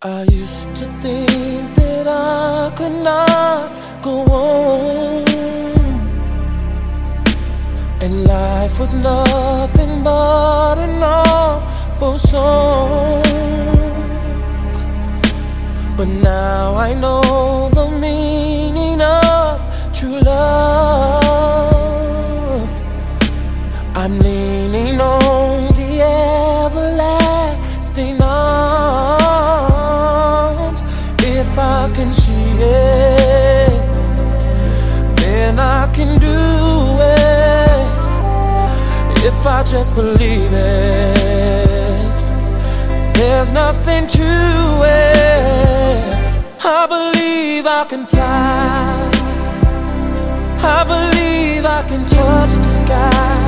I used to think that I could not go on, and life was nothing but an awful song. But now I know the meaning of true love. I'm leaning on If I just believe it, there's nothing to it. I believe I can fly. I believe I can touch the sky.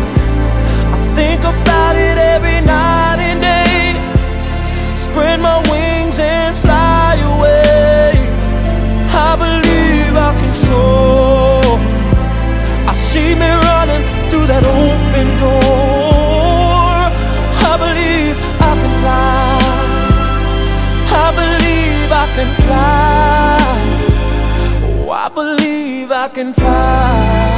I can fly.